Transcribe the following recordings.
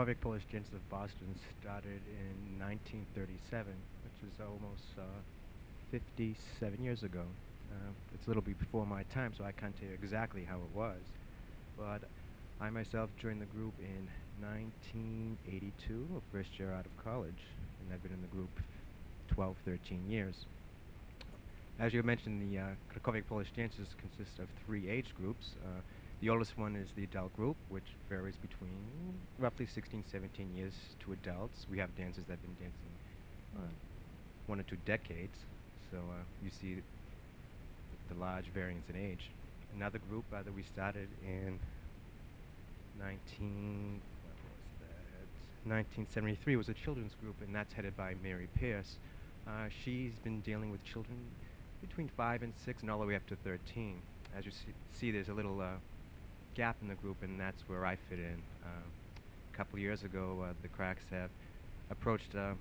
Krakowiak Polish Gents of Boston started in 1937, which is almost uh, 57 years ago. Uh, it's a little bit before my time, so I can't tell you exactly how it was. But I myself joined the group in 1982, first year out of college, and I've been in the group 12, 13 years. As you mentioned, the uh, Krakowiak Polish dances consist of three age groups. Uh, the oldest one is the adult group, which varies between roughly 16, 17 years to adults. We have dancers that have been dancing uh, one or two decades, so uh, you see the large variance in age. Another group uh, that we started in 19, was 1973 was a children's group, and that's headed by Mary Pierce. Uh, she's been dealing with children between 5 and 6 and all the way up to 13. As you see, see there's a little uh, gap in the group, and that's where I fit in. Uh, a couple years ago, uh, the Cracks have approached uh,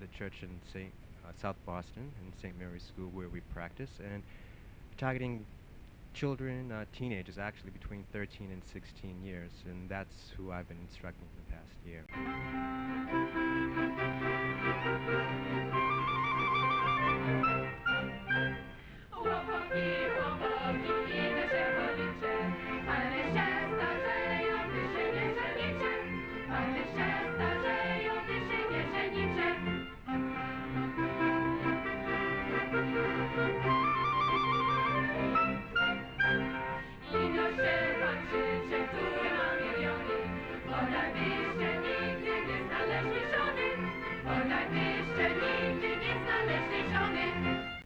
the church in St. Uh, South Boston in St. Mary's School where we practice, and targeting children, uh, teenagers, actually between 13 and 16 years, and that's who I've been instructing for the past year.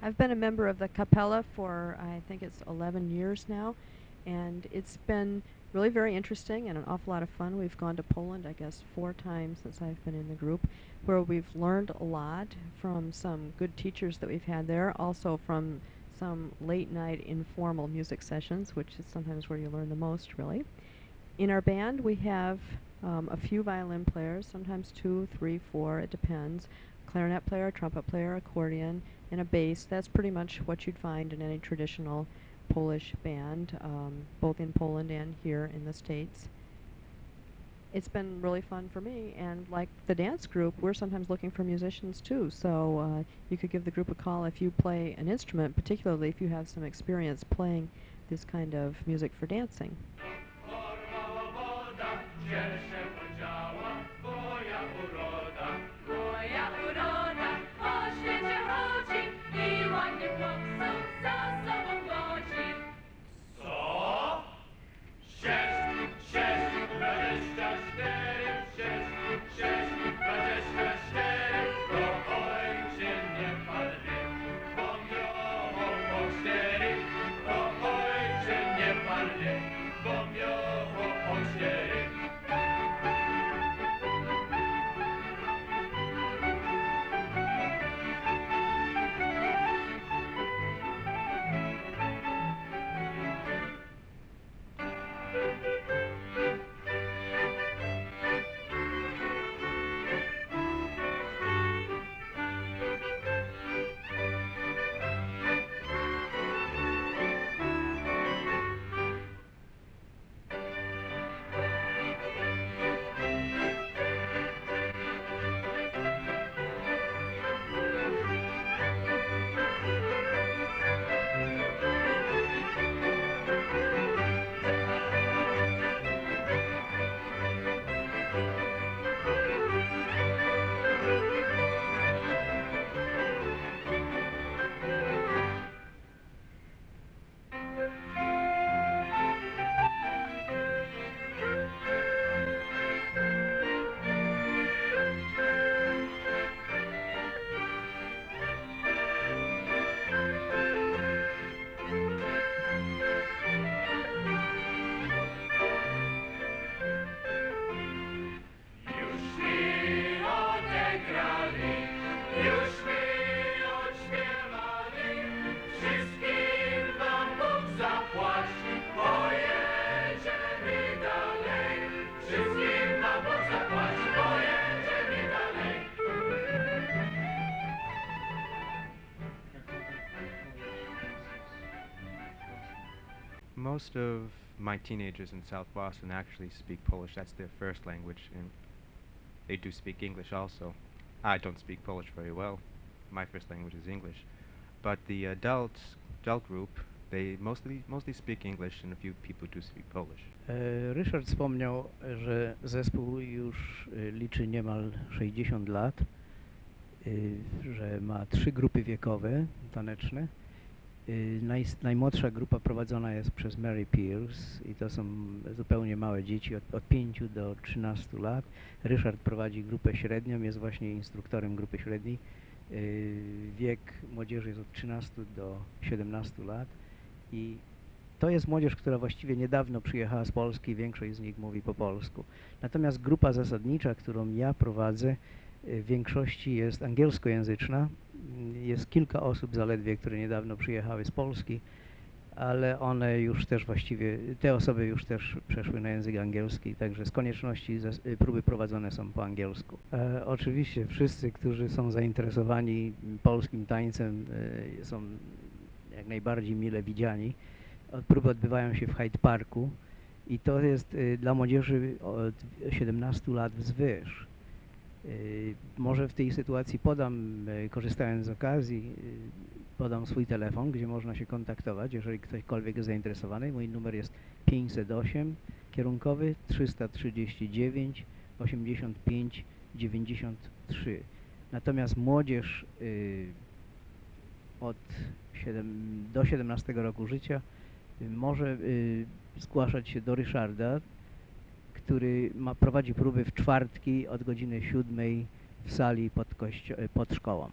I've been a member of the Capella for I think it's 11 years now, and it's been really very interesting and an awful lot of fun. We've gone to Poland, I guess, four times since I've been in the group, where we've learned a lot from some good teachers that we've had there, also from some late night informal music sessions, which is sometimes where you learn the most, really. In our band, we have um, a few violin players, sometimes two, three, four, it depends. Clarinet player, trumpet player, accordion, and a bass. That's pretty much what you'd find in any traditional Polish band, um, both in Poland and here in the States. It's been really fun for me, and like the dance group, we're sometimes looking for musicians too. So uh, you could give the group a call if you play an instrument, particularly if you have some experience playing this kind of music for dancing. Most of my teenagers in South Boston actually speak Polish. That's their first language, and they do speak English also. I don't speak Polish very well. My first language is English, but the adults, adult group, they mostly mostly speak English, and a few people do speak Polish. E, Ryszard wspomniał, że zespół już e, liczy niemal 60 lat, e, że ma trzy grupy wiekowe taneczne. E, Naj, najmłodsza grupa prowadzona jest przez Mary Pierce i to są zupełnie małe dzieci od, od 5 do 13 lat. Ryszard prowadzi grupę średnią, jest właśnie instruktorem grupy średniej. E, Wiek młodzieży jest od 13 do 17 lat i to jest młodzież, która właściwie niedawno przyjechała z Polski, większość z nich mówi po polsku. Natomiast grupa zasadnicza, którą ja prowadzę, y, w większości jest angielskojęzyczna. Jest kilka osób zaledwie, które niedawno przyjechały z Polski, ale one już też właściwie, te osoby już też przeszły na język angielski, także z konieczności y, próby prowadzone są po angielsku. E, oczywiście wszyscy, którzy są zainteresowani polskim tańcem y, są jak najbardziej mile widziani. Próby odbywają się w Hyde Parku i to jest y, dla młodzieży od 17 lat wzwyż. Y, Może w tej sytuacji podam, y, korzystając z okazji, y, podam swój telefon, gdzie można się kontaktować, jeżeli ktośkolwiek jest zainteresowany. Mój numer jest 508, kierunkowy 339 85 93. Natomiast młodzież od 7, do 17 roku życia może zgłaszać się do Ryszarda, który ma, prowadzi próby w czwartki od godziny 7 w sali pod, pod szkołą.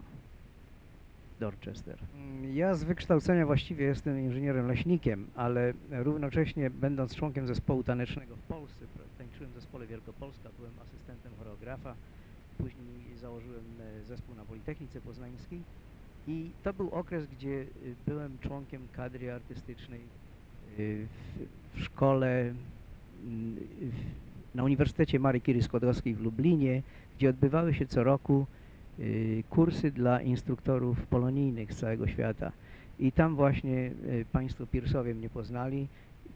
Dorchester. Mm, Ja z wykształcenia właściwie jestem inżynierem leśnikiem, ale równocześnie będąc członkiem zespołu tanecznego w Polsce, tańczyłem w zespole Wielkopolska, byłem asystentem choreografa, później założyłem e, zespół na Politechnice Poznańskiej i to był okres, gdzie y, byłem członkiem kadry artystycznej y, w, w szkole mm, w, na Uniwersytecie Marii Curie Skłodowskiej w Lublinie, gdzie odbywały się co roku y, kursy dla instruktorów polonijnych z całego świata. I tam właśnie y, państwo Piersowie mnie poznali,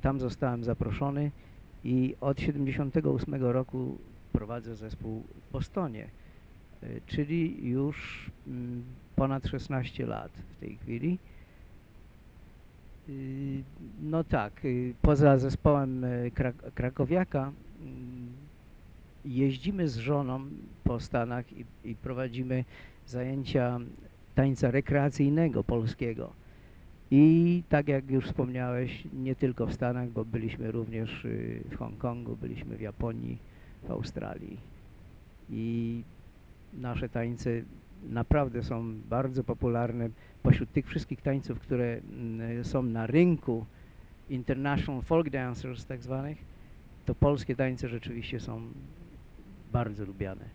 tam zostałem zaproszony i od 78 roku prowadzę zespół w Bostonie, y, czyli już mm, ponad 16 lat w tej chwili. No tak, poza zespołem Krak- krakowiaka mm, jeździmy z żoną po Stanach i, i prowadzimy zajęcia tańca rekreacyjnego polskiego. I tak jak już wspomniałeś, nie tylko w Stanach, bo byliśmy również y, w Hongkongu, byliśmy w Japonii, w Australii. I nasze tańce naprawdę są bardzo popularne. Pośród tych wszystkich tańców, które mm, są na rynku International Folk Dancers tak zwanych, to polskie tańce rzeczywiście są bardzo lubiane.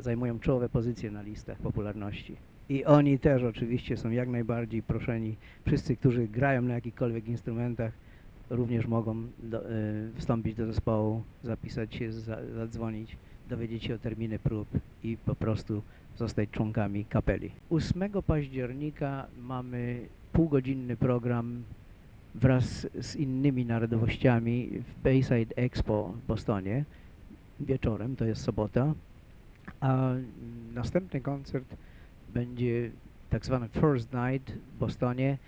Zajmują czołowe pozycje na listach popularności. I oni też oczywiście są jak najbardziej proszeni. Wszyscy, którzy grają na jakichkolwiek instrumentach, również mogą do, y, wstąpić do zespołu, zapisać się, za, zadzwonić, dowiedzieć się o terminy prób i po prostu zostać członkami kapeli. 8 października mamy półgodzinny program wraz z innymi narodowościami w Bayside Expo w Bostonie wieczorem, to jest sobota, a następny koncert będzie tak zwany First Night w Bostonie,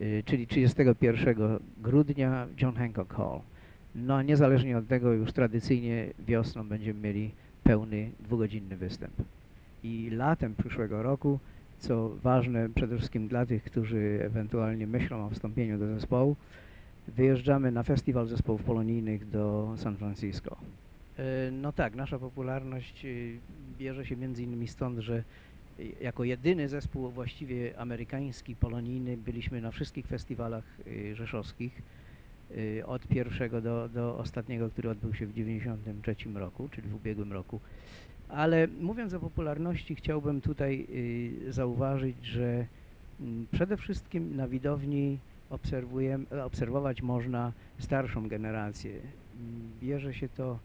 y, czyli 31 grudnia w John Hancock Hall. No niezależnie od tego już tradycyjnie wiosną będziemy mieli pełny dwugodzinny występ. I latem przyszłego roku, co ważne przede wszystkim dla tych, którzy ewentualnie myślą o wstąpieniu do zespołu, wyjeżdżamy na festiwal zespołów polonijnych do San Francisco. E, No tak, nasza popularność y, bierze się między innymi stąd, że jako jedyny zespół właściwie amerykański, polonijny byliśmy na wszystkich festiwalach y, rzeszowskich od pierwszego do, do ostatniego, który odbył się w 1993 roku, czyli w ubiegłym roku. Ale mówiąc o popularności, chciałbym tutaj zauważyć, że mm, przede wszystkim na widowni obserwować można starszą generację. Mm, Bierze się to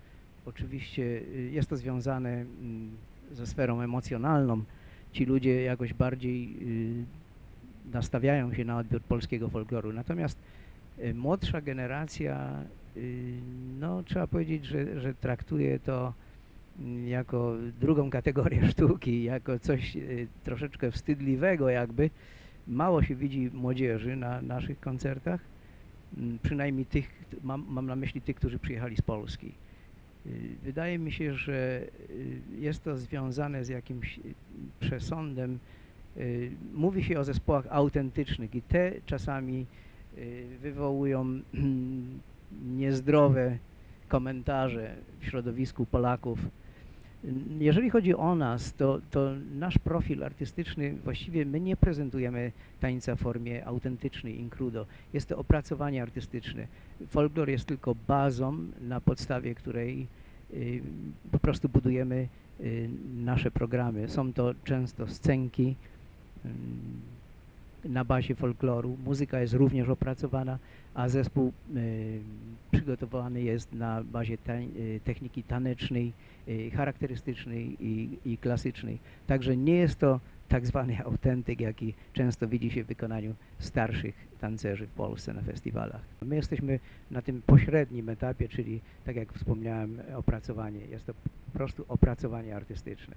oczywiście, y, jest to związane mm, ze sferą emocjonalną. Ci ludzie jakoś bardziej y, nastawiają się na odbiór polskiego folkloru. Natomiast Y, Młodsza generacja, no trzeba powiedzieć, że, że traktuje to mm, jako drugą kategorię sztuki, jako coś troszeczkę wstydliwego jakby. Mało się widzi młodzieży na naszych koncertach, mm, przynajmniej tych, mam, mam na myśli tych, którzy przyjechali z Polski. Y, Wydaje mi się, że y, jest to związane z jakimś y, przesądem. Mówi się o zespołach autentycznych i te czasami wywołują niezdrowe komentarze w środowisku Polaków. Jeżeli chodzi o nas, to, to nasz profil artystyczny, właściwie my nie prezentujemy tańca w formie autentycznej, incrudo. Jest to opracowanie artystyczne. Folklor jest tylko bazą, na podstawie której y, po prostu budujemy y, nasze programy. Są to często scenki na bazie folkloru. Muzyka jest również opracowana, a zespół y, przygotowany jest na bazie y, techniki tanecznej, y, charakterystycznej i, i klasycznej. Także nie jest to tak zwany autentyk, jaki często widzi się w wykonaniu starszych tancerzy w Polsce na festiwalach. My jesteśmy na tym pośrednim etapie, czyli tak jak wspomniałem, opracowanie. Jest to po prostu opracowanie artystyczne.